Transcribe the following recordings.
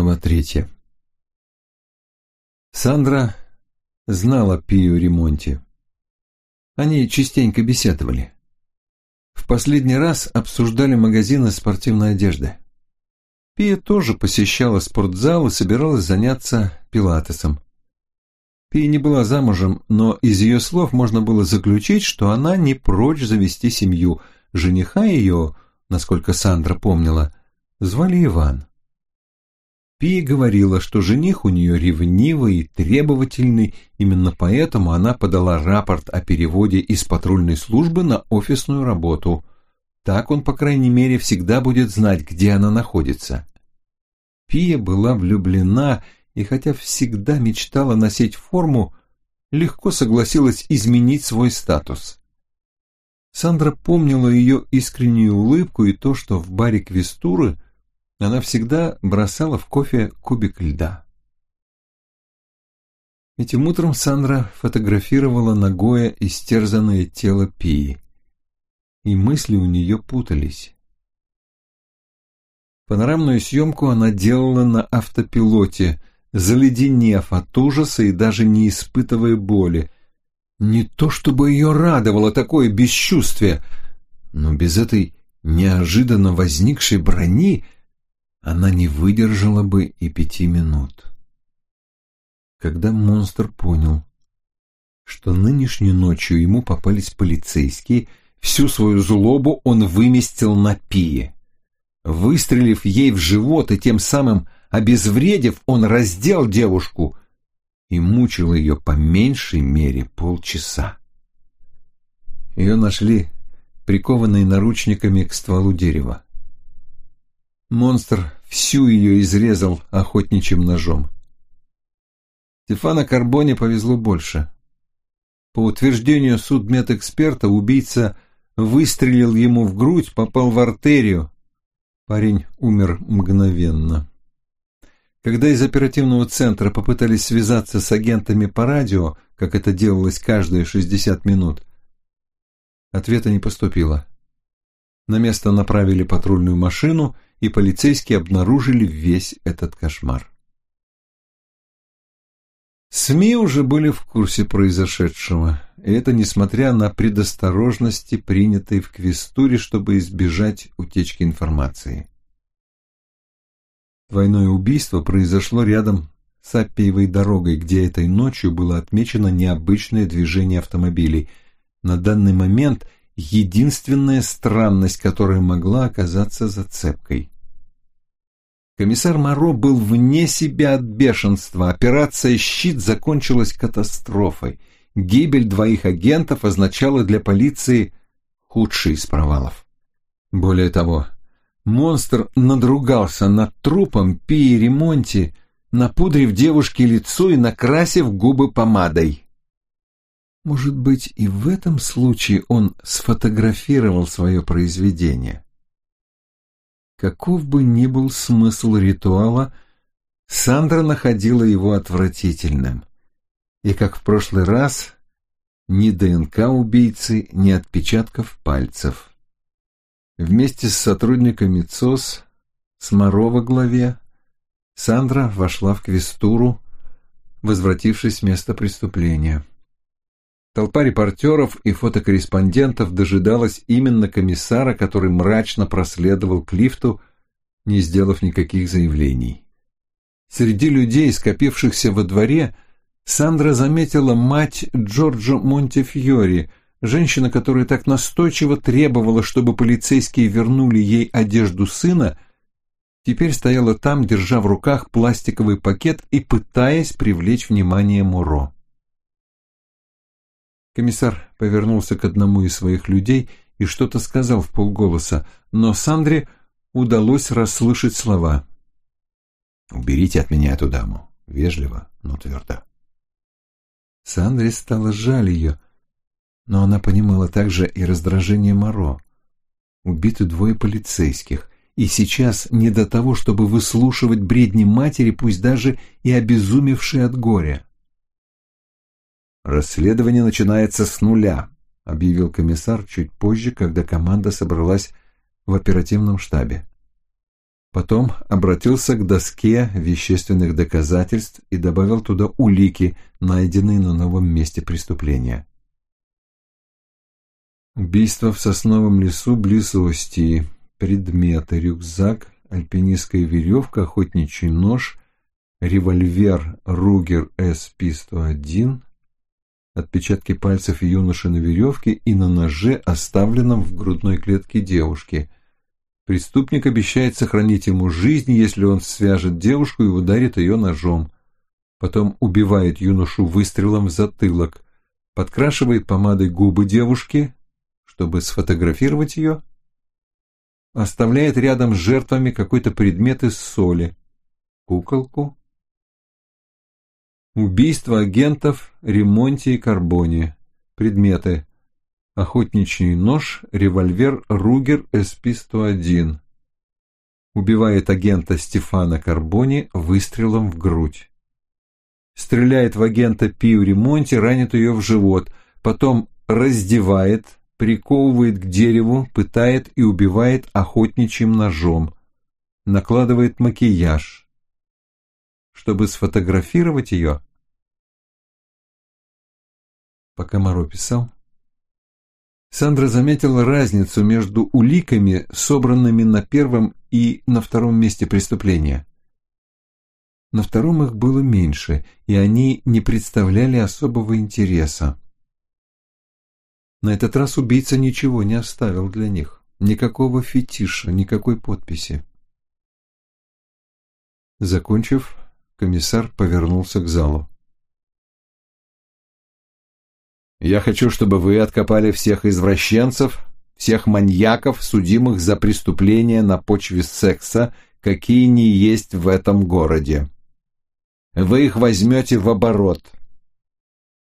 Глава третья. Сандра знала Пию Ремонти. Они частенько беседовали. В последний раз обсуждали магазины спортивной одежды. Пия тоже посещала спортзал и собиралась заняться пилатесом. Пия не была замужем, но из ее слов можно было заключить, что она не прочь завести семью. Жениха ее, насколько Сандра помнила, звали Иван. Пия говорила, что жених у нее ревнивый и требовательный, именно поэтому она подала рапорт о переводе из патрульной службы на офисную работу. Так он, по крайней мере, всегда будет знать, где она находится. Пия была влюблена и, хотя всегда мечтала носить форму, легко согласилась изменить свой статус. Сандра помнила ее искреннюю улыбку и то, что в баре Квестуры – она всегда бросала в кофе кубик льда. Этим утром Сандра фотографировала ногое истерзанное тело Пии, и мысли у нее путались. Панорамную съемку она делала на автопилоте, заледенев от ужаса и даже не испытывая боли. Не то чтобы ее радовало такое бесчувствие, но без этой неожиданно возникшей брони – она не выдержала бы и пяти минут. Когда монстр понял, что нынешней ночью ему попались полицейские, всю свою злобу он выместил на Пие. Выстрелив ей в живот и тем самым обезвредив, он раздел девушку и мучил ее по меньшей мере полчаса. Ее нашли прикованной наручниками к стволу дерева. Монстр всю ее изрезал охотничьим ножом. Стефана Карбоне повезло больше. По утверждению судмедэксперта, убийца выстрелил ему в грудь, попал в артерию. Парень умер мгновенно. Когда из оперативного центра попытались связаться с агентами по радио, как это делалось каждые 60 минут, ответа не поступило. На место направили патрульную машину – и полицейские обнаружили весь этот кошмар. СМИ уже были в курсе произошедшего, и это несмотря на предосторожности, принятые в Квестуре, чтобы избежать утечки информации. Двойное убийство произошло рядом с Аппиевой дорогой, где этой ночью было отмечено необычное движение автомобилей. На данный момент единственная странность, которая могла оказаться зацепкой. Комиссар Моро был вне себя от бешенства. Операция «Щит» закончилась катастрофой. Гибель двоих агентов означала для полиции худший из провалов. Более того, монстр надругался над трупом Пии Ремонти, напудрив девушке лицо и накрасив губы помадой. Может быть, и в этом случае он сфотографировал свое произведение. Каков бы ни был смысл ритуала, Сандра находила его отвратительным. И, как в прошлый раз, ни ДНК убийцы, ни отпечатков пальцев. Вместе с сотрудниками ЦОС, с Моро во главе, Сандра вошла в квестуру, возвратившись с места преступления. Толпа репортеров и фотокорреспондентов дожидалась именно комиссара, который мрачно проследовал к лифту, не сделав никаких заявлений. Среди людей, скопившихся во дворе, Сандра заметила мать Джорджо Монтефьори, женщина, которая так настойчиво требовала, чтобы полицейские вернули ей одежду сына, теперь стояла там, держа в руках пластиковый пакет и пытаясь привлечь внимание Муро. Комиссар повернулся к одному из своих людей и что-то сказал в полголоса, но Сандре удалось расслышать слова. «Уберите от меня эту даму». Вежливо, но твердо. Сандре стало жаль ее, но она понимала также и раздражение Моро. Убиты двое полицейских, и сейчас не до того, чтобы выслушивать бредни матери, пусть даже и обезумевшей от горя. «Расследование начинается с нуля», — объявил комиссар чуть позже, когда команда собралась в оперативном штабе. Потом обратился к доске вещественных доказательств и добавил туда улики, найденные на новом месте преступления. Убийство в сосновом лесу близ Остии. Предметы. Рюкзак, альпинистская веревка, охотничий нож, револьвер Ругер SP-101, отпечатки пальцев юноши на веревке и на ноже, оставленном в грудной клетке девушки. Преступник обещает сохранить ему жизнь, если он свяжет девушку и ударит ее ножом. Потом убивает юношу выстрелом в затылок, подкрашивает помадой губы девушки, чтобы сфотографировать ее, оставляет рядом с жертвами какой-то предмет из соли, куколку, убийство агентов, ремонте и карбоне, предметы, охотничий нож, револьвер Ругер SP-101, убивает агента Стефана Карбони выстрелом в грудь. Стреляет в агента Пиу Ремонте, ранит ее в живот, потом раздевает, приковывает к дереву, пытает и убивает охотничьим ножом, накладывает макияж. Чтобы сфотографировать ее, пока Моро писал, Сандра заметила разницу между уликами, собранными на первом и на втором месте преступления. На втором их было меньше, и они не представляли особого интереса. На этот раз убийца ничего не оставил для них. Никакого фетиша, никакой подписи. Закончив, комиссар повернулся к залу. «Я хочу, чтобы вы откопали всех извращенцев, всех маньяков, судимых за преступления на почве секса, какие не есть в этом городе. Вы их возьмете в оборот»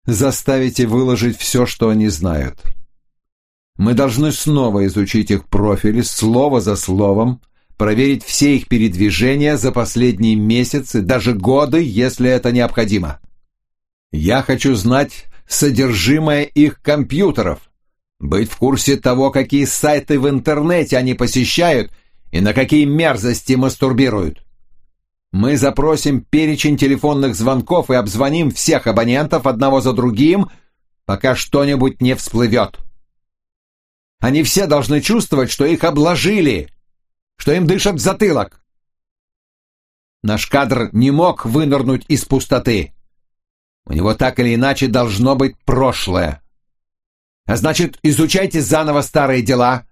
заставите выложить все, что они знают. Мы должны снова изучить их профили слово за словом, проверить все их передвижения за последние месяцы, даже годы, если это необходимо. Я хочу знать содержимое их компьютеров, быть в курсе того, какие сайты в интернете они посещают и на какие мерзости мастурбируют. Мы запросим перечень телефонных звонков и обзвоним всех абонентов одного за другим, пока что-нибудь не всплывет. Они все должны чувствовать, что их обложили, что им дышат в затылок. Наш кадр не мог вынырнуть из пустоты. У него так или иначе должно быть прошлое. А значит, изучайте заново старые дела,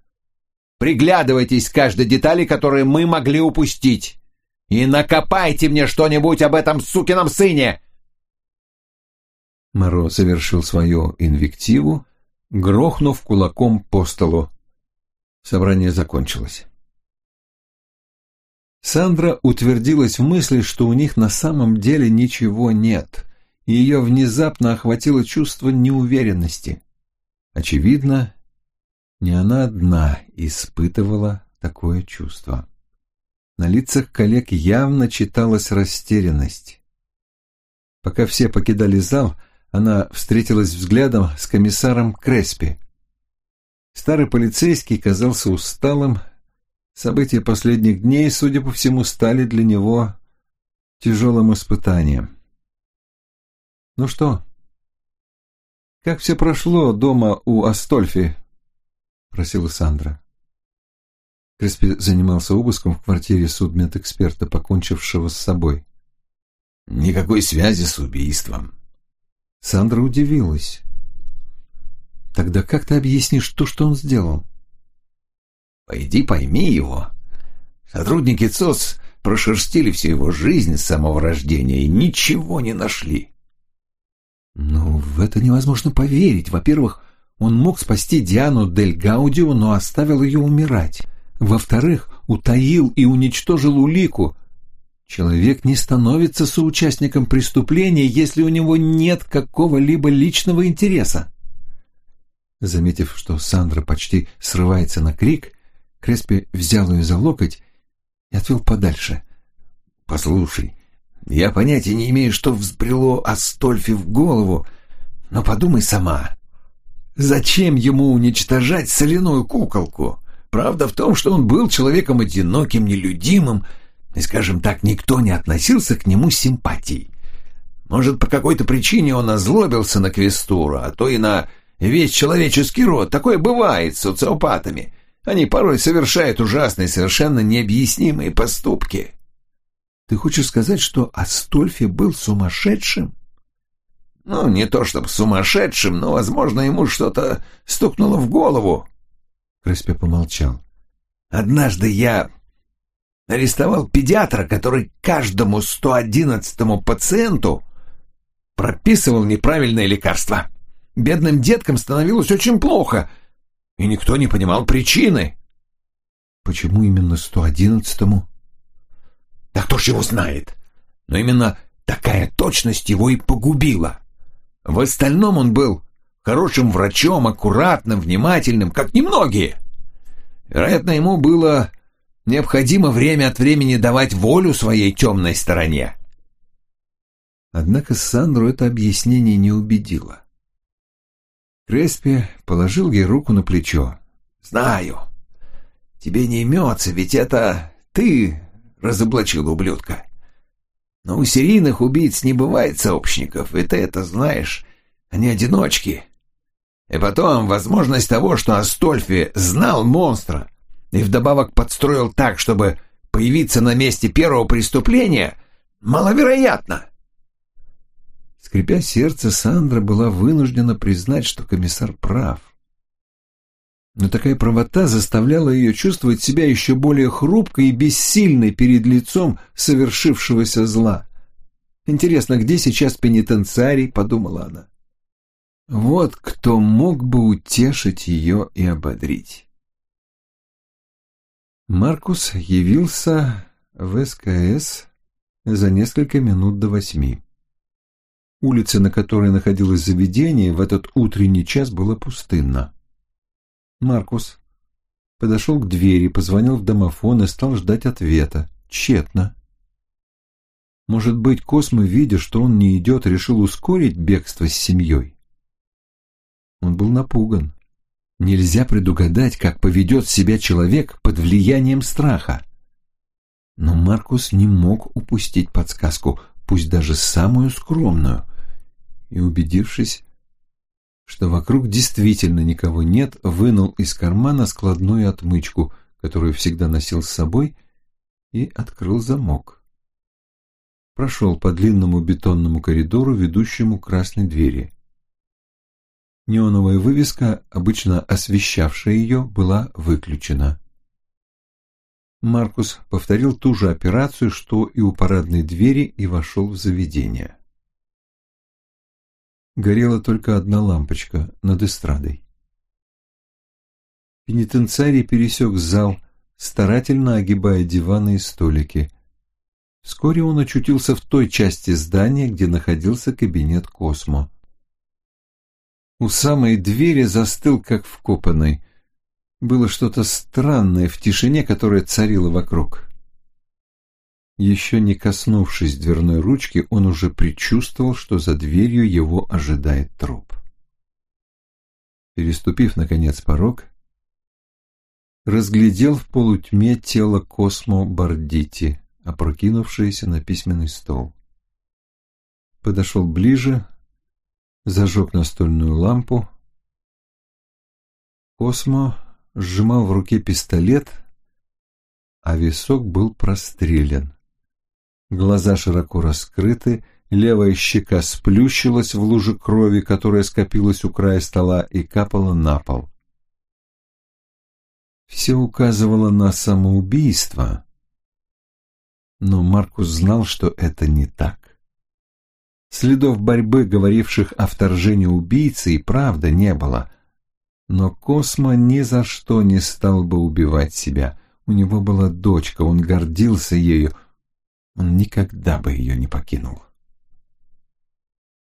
приглядывайтесь к каждой детали, которые мы могли упустить. И накопайте мне что-нибудь об этом сукином сыне!» Моро совершил свою инвективу, грохнув кулаком по столу. Собрание закончилось. Сандра утвердилась в мысли, что у них на самом деле ничего нет, и ее внезапно охватило чувство неуверенности. Очевидно, не она одна испытывала такое чувство. На лицах коллег явно читалась растерянность. Пока все покидали зал, она встретилась взглядом с комиссаром Креспи. Старый полицейский казался усталым. События последних дней, судя по всему, стали для него тяжелым испытанием. «Ну что, как все прошло дома у Астольфи?» — просила Сандра. Креспи занимался обыском в квартире судмедэксперта, покончившего с собой. «Никакой связи с убийством». Сандра удивилась. «Тогда как ты объяснишь то, что он сделал?» «Пойди пойми его. Сотрудники ЦОС прошерстили всю его жизнь с самого рождения и ничего не нашли». «Ну, в это невозможно поверить. Во-первых, он мог спасти Диану Дель Гаудио, но оставил ее умирать. Во-вторых, утаил и уничтожил улику. Человек не становится соучастником преступления, если у него нет какого-либо личного интереса. Заметив, что Сандра почти срывается на крик, Креспи взял ее за локоть и отвел подальше. «Послушай, я понятия не имею, что взбрело Астольфи в голову, но подумай сама. Зачем ему уничтожать соляную куколку? Правда в том, что он был человеком одиноким, нелюдимым, и, скажем так, никто не относился к нему с симпатией. Может, по какой-то причине он озлобился на Квестура, а то и на весь человеческий род. Такое бывает с социопатами. Они порой совершают ужасные, совершенно необъяснимые поступки. Ты хочешь сказать, что Астольфи был сумасшедшим? Ну, не то чтобы сумасшедшим, но, возможно, ему что-то стукнуло в голову. Креспе помолчал. Однажды я арестовал педиатра, который каждому 111-му пациенту прописывал неправильное лекарство. Бедным деткам становилось очень плохо, и никто не понимал причины. Почему именно 111-му? Да кто ж его знает? Но именно такая точность его и погубила. В остальном он был хорошим врачом, аккуратным, внимательным, как немногие. Вероятно, ему было необходимо время от времени давать волю своей темной стороне. Однако Сандру это объяснение не убедило. Креспи положил ей руку на плечо. «Знаю. Тебе не имется, ведь это ты разоблачил ублюдка. Но у серийных убийц не бывает сообщников, и ты это знаешь. Они одиночки. И потом, возможность того, что Астольфи знал монстра и вдобавок подстроил так, чтобы появиться на месте первого преступления, маловероятно. Скрипя сердце, Сандра была вынуждена признать, что комиссар прав. Но такая правота заставляла ее чувствовать себя еще более хрупкой и бессильной перед лицом совершившегося зла. «Интересно, где сейчас пенитенциарий?» — подумала она. Вот кто мог бы утешить ее и ободрить. Маркус явился в СКС за несколько минут до восьми. Улица, на которой находилось заведение, в этот утренний час была пустынна. Маркус подошел к двери, позвонил в домофон и стал ждать ответа. Тщетно. Может быть, Космо, видя, что он не идет, решил ускорить бегство с семьей? Он был напуган. Нельзя предугадать, как поведет себя человек под влиянием страха. Но Маркус не мог упустить подсказку, пусть даже самую скромную, и, убедившись, что вокруг действительно никого нет, вынул из кармана складную отмычку, которую всегда носил с собой, и открыл замок. Прошел по длинному бетонному коридору, ведущему к красной двери. Неоновая вывеска, обычно освещавшая ее, была выключена. Маркус повторил ту же операцию, что и у парадной двери, и вошел в заведение. Горела только одна лампочка над эстрадой. Пенитенциарий пересек зал, старательно огибая диваны и столики. Вскоре он очутился в той части здания, где находился кабинет Космо у самой двери застыл, как вкопанный. Было что-то странное в тишине, которая царила вокруг. Еще не коснувшись дверной ручки, он уже предчувствовал, что за дверью его ожидает труп. Переступив, наконец, порог, разглядел в полутьме тело Космо Бардити, опрокинувшееся на письменный стол. Подошел ближе, зажег настольную лампу. Космо сжимал в руке пистолет, а висок был прострелен. Глаза широко раскрыты, левая щека сплющилась в луже крови, которая скопилась у края стола и капала на пол. Все указывало на самоубийство, но Маркус знал, что это не так. Следов борьбы, говоривших о вторжении убийцы, и правда не было. Но Космо ни за что не стал бы убивать себя. У него была дочка, он гордился ею. Он никогда бы ее не покинул.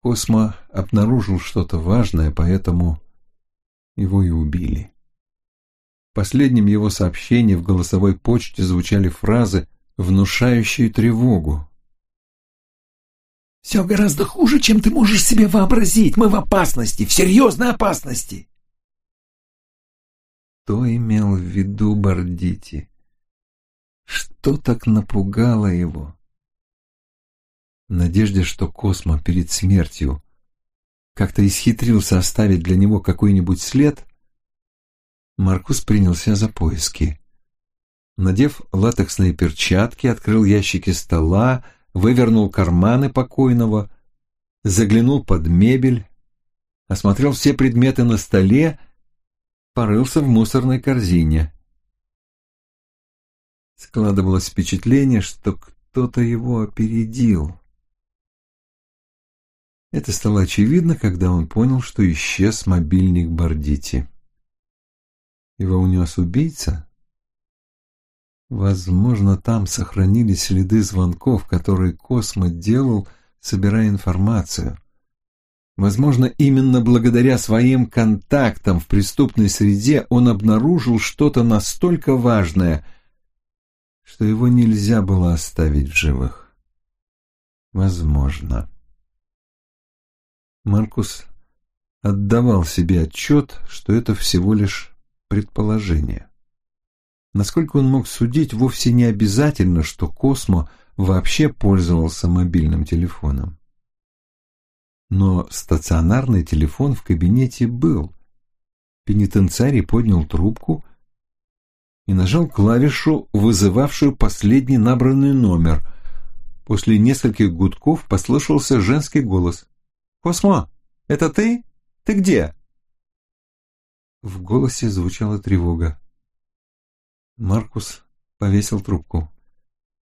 Космо обнаружил что-то важное, поэтому его и убили. В последнем его сообщении в голосовой почте звучали фразы, внушающие тревогу. Все гораздо хуже, чем ты можешь себе вообразить. Мы в опасности, в серьезной опасности. Что имел в виду Бордити? Что так напугало его? В надежде, что Космо перед смертью как-то исхитрился оставить для него какой-нибудь след, Маркус принялся за поиски. Надев латексные перчатки, открыл ящики стола, вывернул карманы покойного, заглянул под мебель, осмотрел все предметы на столе, порылся в мусорной корзине. Складывалось впечатление, что кто-то его опередил. Это стало очевидно, когда он понял, что исчез мобильник Бордити. Его унес убийца? Возможно, там сохранились следы звонков, которые Космо делал, собирая информацию. Возможно, именно благодаря своим контактам в преступной среде он обнаружил что-то настолько важное, что его нельзя было оставить в живых. Возможно. Маркус отдавал себе отчет, что это всего лишь предположение. Насколько он мог судить, вовсе не обязательно, что Космо вообще пользовался мобильным телефоном но стационарный телефон в кабинете был. Пенитенциарий поднял трубку и нажал клавишу, вызывавшую последний набранный номер. После нескольких гудков послышался женский голос. «Космо, это ты? Ты где?» В голосе звучала тревога. Маркус повесил трубку.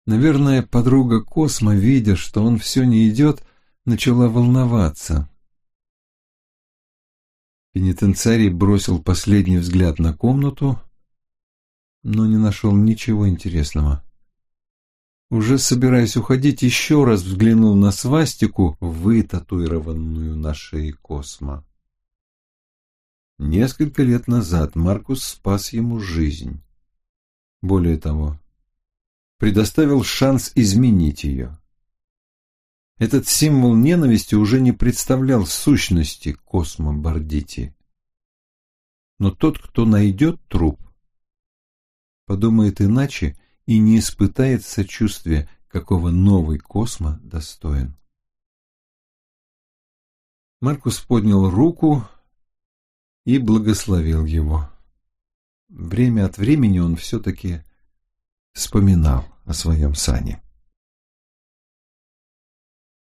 Наверное, подруга Космо, видя, что он все не идет, — начала волноваться. Пенитенциарий бросил последний взгляд на комнату, но не нашел ничего интересного. Уже собираясь уходить, еще раз взглянул на свастику, вытатуированную на шее Космо. Несколько лет назад Маркус спас ему жизнь. Более того, предоставил шанс изменить ее. Этот символ ненависти уже не представлял сущности Космо Бордити. Но тот, кто найдет труп, подумает иначе и не испытает сочувствия, какого новый Космо достоин. Маркус поднял руку и благословил его. Время от времени он все-таки вспоминал о своем сане.